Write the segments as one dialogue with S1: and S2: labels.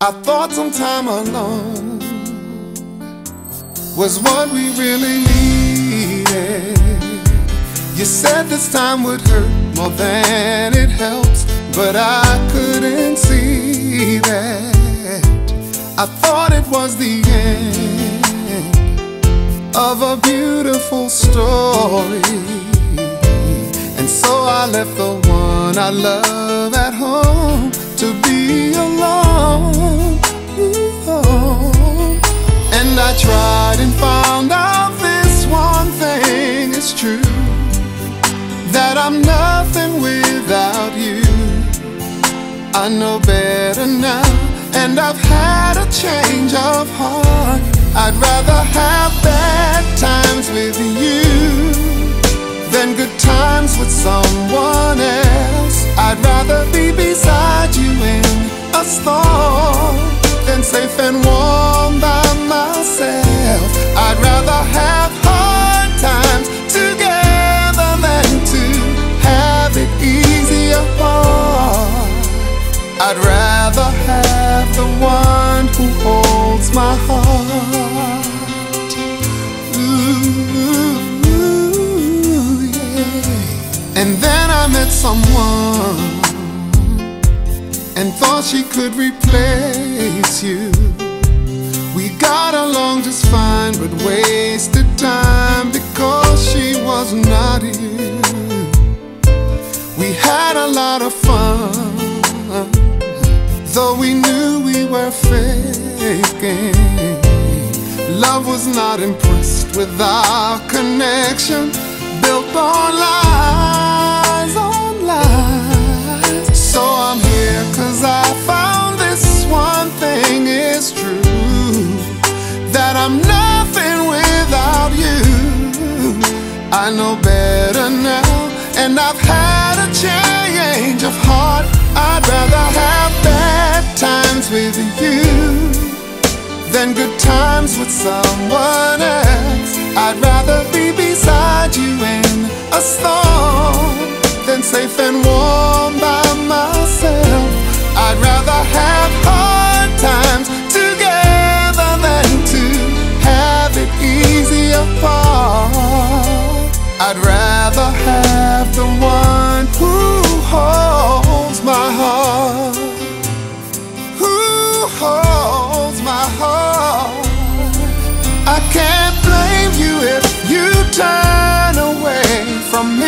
S1: I thought some time alone was what we really needed. You said this time would hurt more than it helps, but I couldn't see that. I thought it was the end of a beautiful story. And so I left the one I love at home to be is true that I'm nothing without you. I know better now, and I've had a change of heart. I'd rather have bad times with you than good times with someone else. I'd rather be beside you in a storm than safe and warm by myself. I'd rather I'd rather have the one who holds my heart. Ooh, yeah. And then I met someone and thought she could replace you. We got along just fine, but wasted time because she was not you. We had a lot of fun, were faking. Love was not impressed with our connection, built on lies, on lies. So I'm here cause I found this one thing is true that I'm nothing without you. I know better now, and I've had a change of heart. I'd rather have bad times with you than good times with someone else. I'd rather be beside you in a storm than safe and warm by myself. I'd rather have hard times together than to have it easy apart. I'd rather have the one who holds my heart. Who holds my heart? I can't blame you if you turn away from me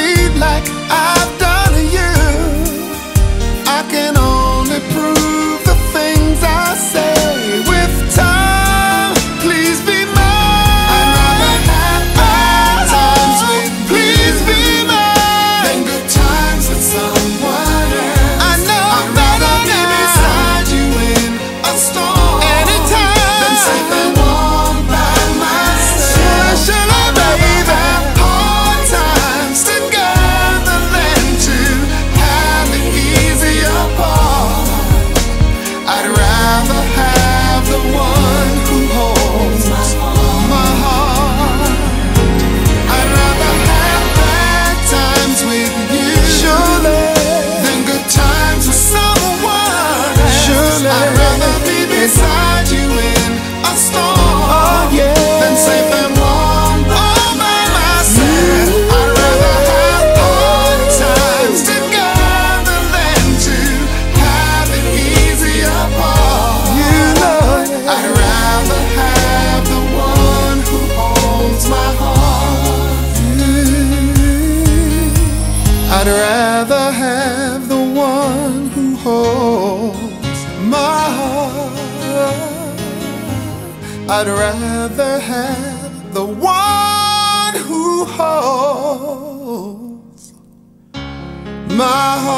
S1: one I'd rather have the one who holds my heart. I'd rather have the one who holds my heart.